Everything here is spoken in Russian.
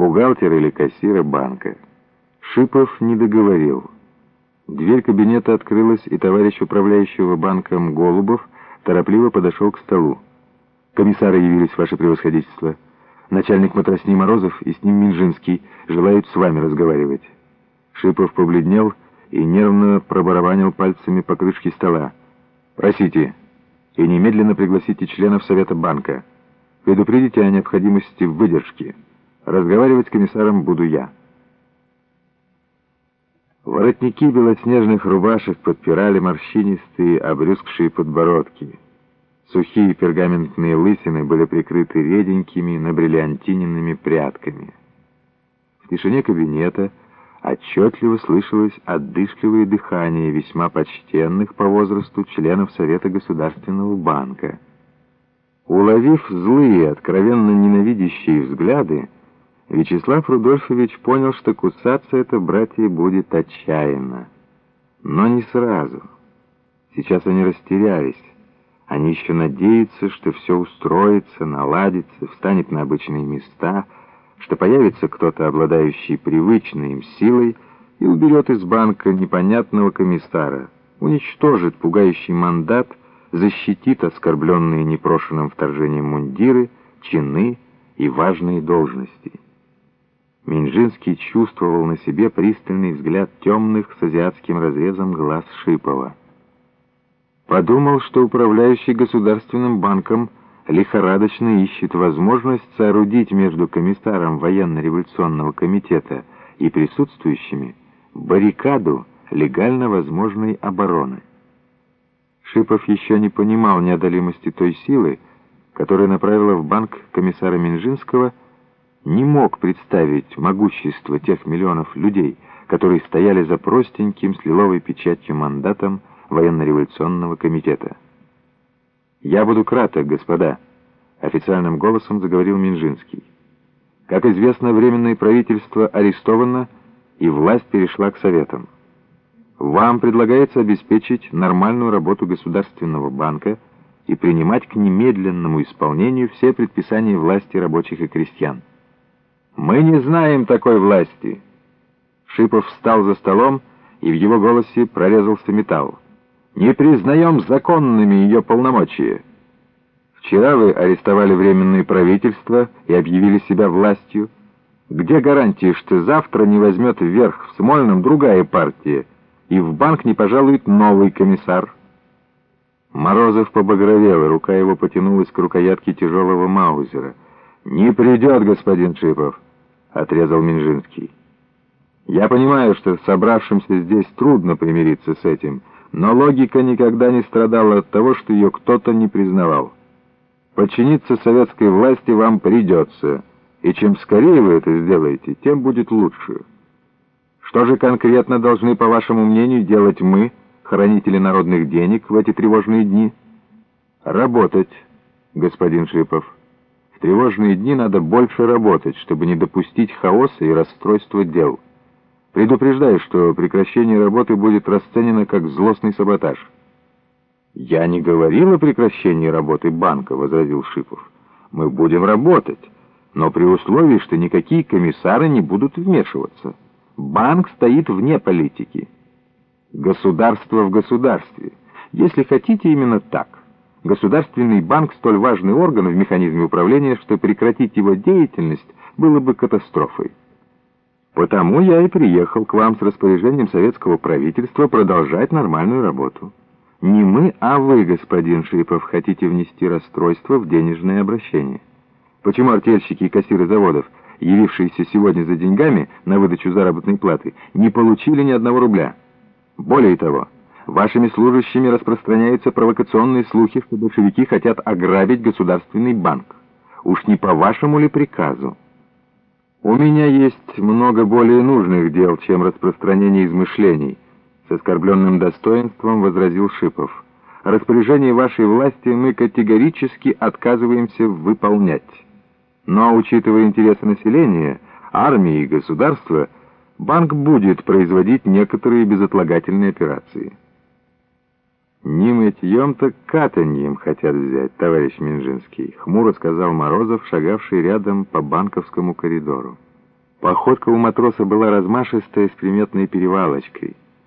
бухгалтера или кассира банка. Шипов не договорил. Дверь кабинета открылась, и товарищ управляющего банком Голубов торопливо подошел к столу. «Комиссары явились, ваше превосходительство. Начальник матросни Морозов и с ним Минжинский желают с вами разговаривать». Шипов побледнел и нервно пробарабанил пальцами по крышке стола. «Просите, и немедленно пригласите членов Совета банка. Предупредите о необходимости выдержки. Разговаривать с комиссаром буду я». Воротники белоснежных рубашек подпирали морщинистые, обрюзгшие подбородки. Сухие пергаментные лысины были прикрыты реденькими, набриллиантиненными прядками. В тишине кабинета отчетливо слышалось отдышливое дыхание весьма почтенных по возрасту членов Совета Государственного банка. Уловив злые, откровенно ненавидящие взгляды, Вячеслав Рудольфович понял, что кусаться это братья будет отчаянно. Но не сразу. Сейчас они растерялись. Они еще надеются, что все устроится, наладится, встанет на обычные места — что появится кто-то, обладающий привычной им силой, и уберет из банка непонятного комиссара, уничтожит пугающий мандат, защитит оскорбленные непрошенным вторжением мундиры, чины и важные должности. Минжинский чувствовал на себе пристальный взгляд темных с азиатским разрезом глаз Шипова. Подумал, что управляющий государственным банком – лихорадочно ищет возможность соорудить между комиссаром военно-революционного комитета и присутствующими баррикаду легально возможной обороны. Шипов еще не понимал неодолимости той силы, которая направила в банк комиссара Минжинского, не мог представить могущество тех миллионов людей, которые стояли за простеньким с лиловой печатью мандатом военно-революционного комитета. «Я буду краток, господа», — официальным голосом заговорил Минжинский. «Как известно, Временное правительство арестовано, и власть перешла к Советам. Вам предлагается обеспечить нормальную работу Государственного банка и принимать к немедленному исполнению все предписания власти рабочих и крестьян. Мы не знаем такой власти!» Шипов встал за столом, и в его голосе прорезался металл не признаем законными ее полномочия. Вчера вы арестовали Временное правительство и объявили себя властью. Где гарантии, что завтра не возьмет вверх в Смольном другая партия, и в банк не пожалует новый комиссар? Морозов побагровел, и рука его потянулась к рукоятке тяжелого маузера. «Не придет, господин Шипов», — отрезал Минжинский. «Я понимаю, что собравшимся здесь трудно примириться с этим», — но логика никогда не страдала от того, что ее кто-то не признавал. Подчиниться советской власти вам придется, и чем скорее вы это сделаете, тем будет лучше. Что же конкретно должны, по вашему мнению, делать мы, хранители народных денег, в эти тревожные дни? Работать, господин Шипов. Тревожные дни надо больше работать, чтобы не допустить хаоса и расстройства дел. Предупреждаю, что прекращение работы будет расценено как злостный саботаж. «Я не говорил о прекращении работы банка», — возразил Шипов. «Мы будем работать, но при условии, что никакие комиссары не будут вмешиваться. Банк стоит вне политики. Государство в государстве. Если хотите, именно так. Государственный банк — столь важный орган в механизме управления, что прекратить его деятельность было бы катастрофой. Потому я и приехал к вам с распоряжением советского правительства продолжать нормальную работу. Не мы, а вы, господин Шипов, хотите внести расстройство в денежное обращение. Почему артельщики и кассиры заводов, явившиеся сегодня за деньгами на выдачу заработной платы, не получили ни одного рубля? Более того, вашими служащими распространяются провокационные слухи, что большевики хотят ограбить государственный банк. Уж не по вашему ли приказу? «У меня есть много более нужных дел, чем распространение измышлений», с оскорбленным достоинством возразил Шипов. «Распоряжение вашей власти мы категорически отказываемся выполнять. Но, учитывая интересы населения, армии и государства, банк будет производить некоторые безотлагательные операции». «Не мытьем, так катаньем хотят взять, товарищ Минжинский», — хмуро сказал Морозов, шагавший рядом по банковскому коридору. Походка у матроса была размашистая с приметной перевалочкой —